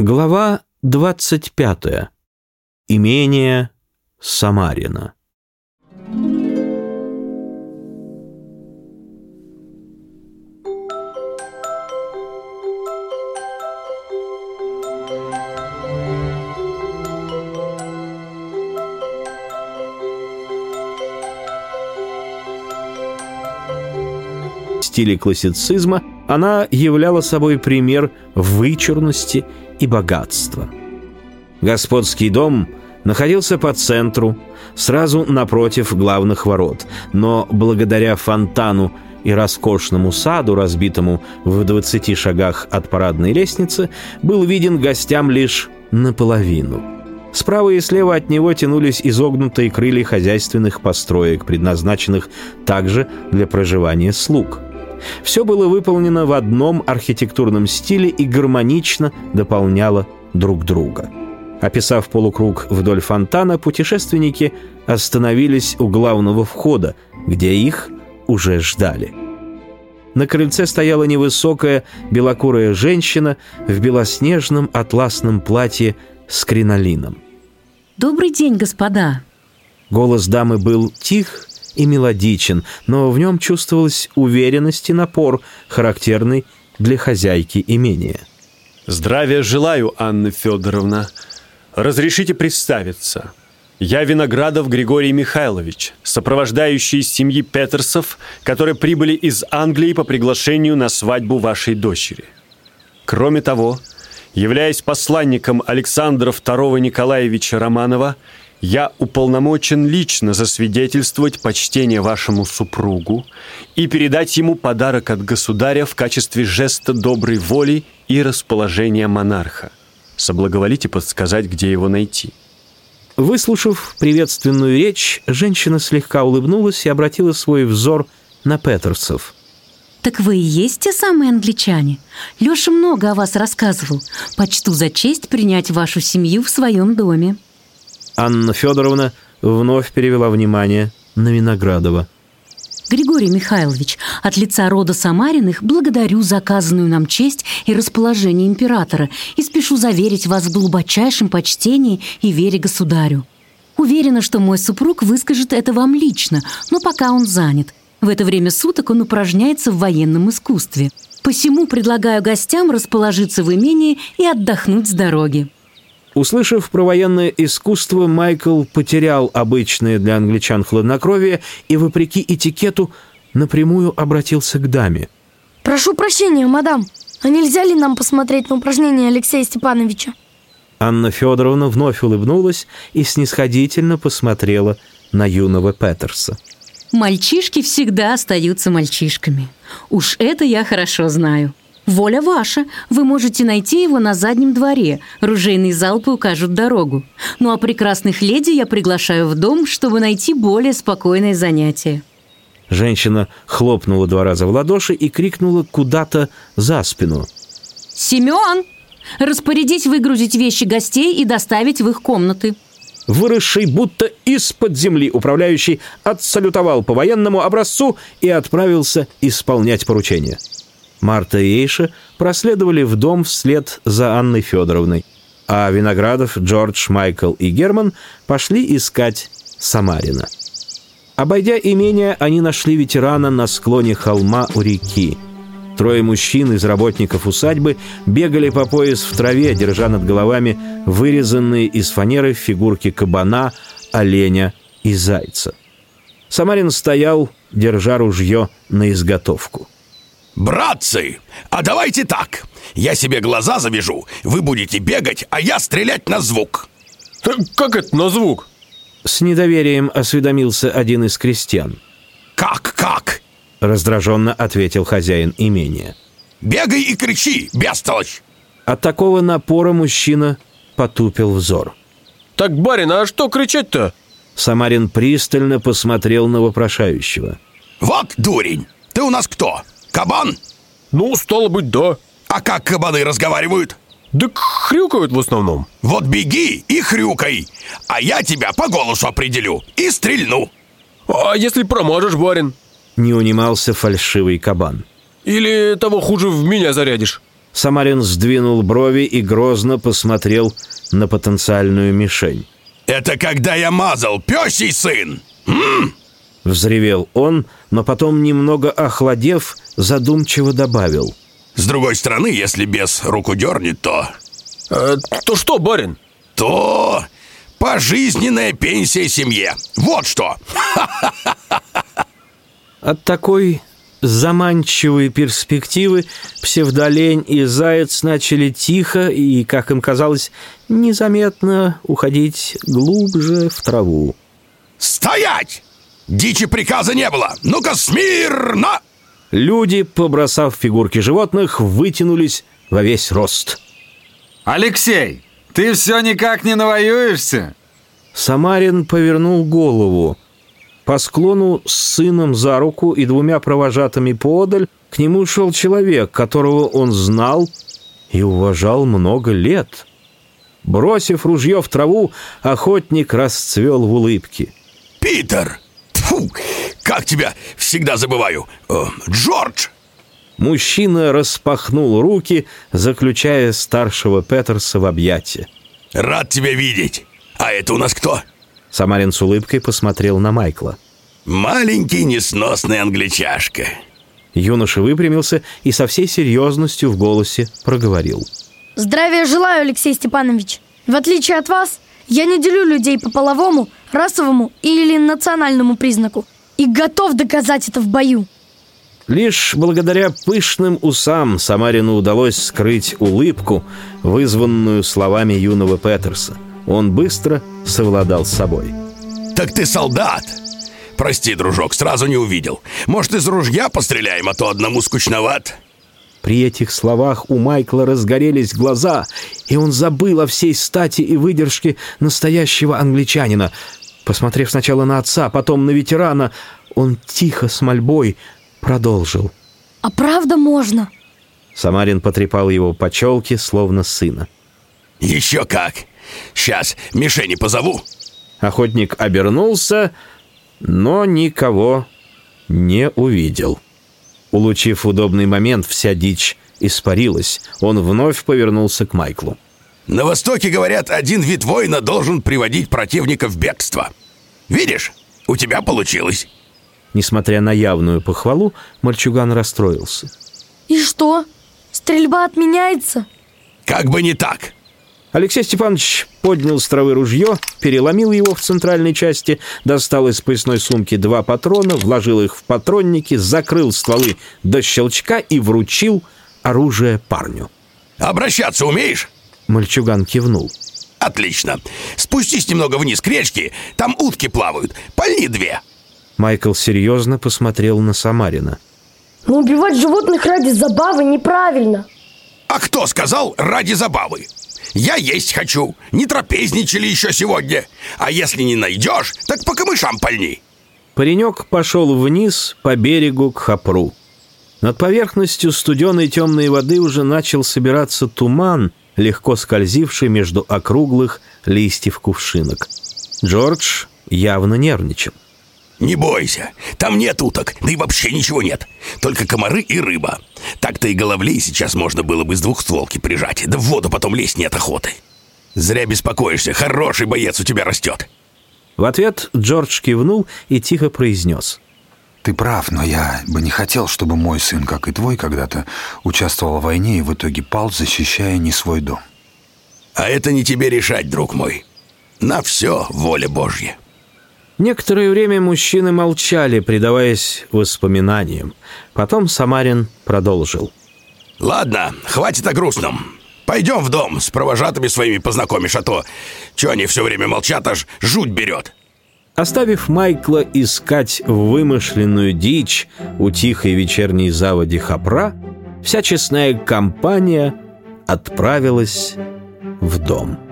Глава 25. Имение Самарина. В стиле классицизма она являла собой пример вычурности и богатства. Господский дом находился по центру, сразу напротив главных ворот, но благодаря фонтану и роскошному саду, разбитому в 20 шагах от парадной лестницы, был виден гостям лишь наполовину. Справа и слева от него тянулись изогнутые крылья хозяйственных построек, предназначенных также для проживания слуг – все было выполнено в одном архитектурном стиле и гармонично дополняло друг друга. Описав полукруг вдоль фонтана, путешественники остановились у главного входа, где их уже ждали. На крыльце стояла невысокая белокурая женщина в белоснежном атласном платье с кринолином. «Добрый день, господа!» Голос дамы был тих и мелодичен, но в нем чувствовалась уверенность и напор, характерный для хозяйки имения. Здравия желаю, Анна Федоровна. Разрешите представиться. Я Виноградов Григорий Михайлович, сопровождающий семьи Петерсов, которые прибыли из Англии по приглашению на свадьбу вашей дочери. Кроме того, являясь посланником Александра II Николаевича Романова, я уполномочен лично засвидетельствовать почтение вашему супругу и передать ему подарок от государя в качестве жеста доброй воли и расположения монарха. Соблаговолите подсказать, где его найти». Выслушав приветственную речь, женщина слегка улыбнулась и обратила свой взор на Петерсов. «Так вы и есть те самые англичане? Леша много о вас рассказывал. Почту за честь принять вашу семью в своем доме». Анна Федоровна вновь перевела внимание на Виноградова. Григорий Михайлович, от лица рода Самариных благодарю за оказанную нам честь и расположение императора и спешу заверить вас в глубочайшем почтении и вере государю. Уверена, что мой супруг выскажет это вам лично, но пока он занят. В это время суток он упражняется в военном искусстве. Посему предлагаю гостям расположиться в имении и отдохнуть с дороги. Услышав про военное искусство, Майкл потерял обычное для англичан хладнокровие и, вопреки этикету, напрямую обратился к даме. «Прошу прощения, мадам, а нельзя ли нам посмотреть на упражнения Алексея Степановича?» Анна Федоровна вновь улыбнулась и снисходительно посмотрела на юного Петерса. «Мальчишки всегда остаются мальчишками. Уж это я хорошо знаю. Воля ваша. Вы можете найти его на заднем дворе. Ружейные залпы укажут дорогу. Ну а прекрасных леди я приглашаю в дом, чтобы найти более спокойное занятие». Женщина хлопнула два раза в ладоши и крикнула куда-то за спину. «Семен! Распорядись выгрузить вещи гостей и доставить в их комнаты». Выросший будто из-под земли управляющий отсалютовал по военному образцу и отправился исполнять поручение. Марта и Эйша проследовали в дом вслед за Анной Федоровной, а Виноградов, Джордж, Майкл и Герман пошли искать Самарина. Обойдя имение, они нашли ветерана на склоне холма у реки. Трое мужчин из работников усадьбы бегали по пояс в траве, держа над головами вырезанные из фанеры фигурки кабана, оленя и зайца. Самарин стоял, держа ружье на изготовку. «Братцы, а давайте так. Я себе глаза завяжу, вы будете бегать, а я стрелять на звук». Так как это на звук? С недоверием осведомился один из крестьян. «Как, как?» — раздраженно ответил хозяин имения. «Бегай и кричи, бестолочь!» От такого напора мужчина потупил взор. Так, барин, а что кричать-то? Самарин пристально посмотрел на вопрошающего. «Вот дурень! Ты у нас кто? Кабан? Ну, стало быть, да. А как кабаны разговаривают? Да хрюкают в основном. Вот беги и хрюкай, а я тебя по голосу определю и стрельну. А если промажешь, барин? Не унимался фальшивый кабан. Или того хуже в меня зарядишь? Самарин сдвинул брови и грозно посмотрел на потенциальную мишень. Это когда я мазал, пёсий сын! М? Взревел он, но потом, немного охладев, задумчиво добавил. С другой стороны, если бес руку дернет, то... Э, то что, барин? То пожизненная пенсия семье. Вот что! От такой заманчивой перспективы псевдолень и заяц начали тихо и, как им казалось, незаметно уходить глубже в траву. Стоять! Дичи приказа не было! Ну-ка, смирно! Люди, побросав фигурки животных, вытянулись во весь рост. Алексей, ты все никак не навоюешься? Самарин повернул голову. По склону с сыном за руку и двумя провожатыми подаль к нему шел человек, которого он знал и уважал много лет. Бросив ружье в траву, охотник расцвел в улыбке. Питер! Фу, как тебя всегда забываю! Э, Джордж! Мужчина распахнул руки, заключая старшего Петерса в объятия. Рад тебя видеть! А это у нас кто? Самарин с улыбкой посмотрел на Майкла. Маленький несносный англичашка. Юноша выпрямился и со всей серьезностью в голосе проговорил. Здравия желаю, Алексей Степанович. В отличие от вас, я не делю людей по половому, расовому или национальному признаку и готов доказать это в бою. Лишь благодаря пышным усам Самарину удалось скрыть улыбку, вызванную словами юного Петерса. Он быстро совладал с собой. Так ты солдат! Прости, дружок, сразу не увидел. Может, из ружья постреляем, а то одному скучноват. При этих словах у Майкла разгорелись глаза, и он забыл о всей стати и выдержке настоящего англичанина. Посмотрев сначала на отца, потом на ветерана, он тихо с мольбой продолжил. А правда можно? Самарин потрепал его по челке, словно сына. Еще как! Сейчас мишени позову. Охотник обернулся, но никого не увидел. Улучив удобный момент, вся дичь испарилась. Он вновь повернулся к Майклу. На Востоке, говорят, один вид воина должен приводить противника в бегство. Видишь, у тебя получилось. Несмотря на явную похвалу, мальчуган расстроился. И что? Стрельба отменяется? Как бы не так. Алексей Степанович поднял с травы ружье, переломил его в центральной части, достал из поясной сумки два патрона, вложил их в патронники, закрыл стволы до щелчка и вручил оружие парню. Обращаться умеешь? Мальчуган кивнул. Отлично. Спустись немного вниз к речке, там утки плавают. Пальни две. Майкл серьезно посмотрел на Самарина. Но убивать животных ради забавы неправильно. А кто сказал ради забавы? Я есть хочу. Не трапезничали еще сегодня. А если не найдешь, так по камышам пальни. Паренек пошел вниз по берегу к Хапру. Над поверхностью студеной темной воды уже начал собираться туман, легко скользивший между округлых листьев кувшинок. Джордж явно нервничал. Не бойся, там нет уток, да и вообще ничего нет. Только комары и рыба. Так-то и головлей сейчас можно было бы с двухстволки прижать, да в воду потом лезть нет охоты. Зря беспокоишься, хороший боец у тебя растет. В ответ Джордж кивнул и тихо произнес. Ты прав, но я бы не хотел, чтобы мой сын, как и твой, когда-то участвовал в войне и в итоге пал, защищая не свой дом. А это не тебе решать, друг мой. На все воля Божья. Некоторое время мужчины молчали, предаваясь воспоминаниям. Потом Самарин продолжил. Ладно, хватит о грустном. Пойдем в дом, с провожатыми своими познакомишь, а то... Че они все время молчат, аж жуть берет. Оставив Майкла искать вымышленную дичь у тихой вечерней заводи Хапра, вся честная компания отправилась в дом.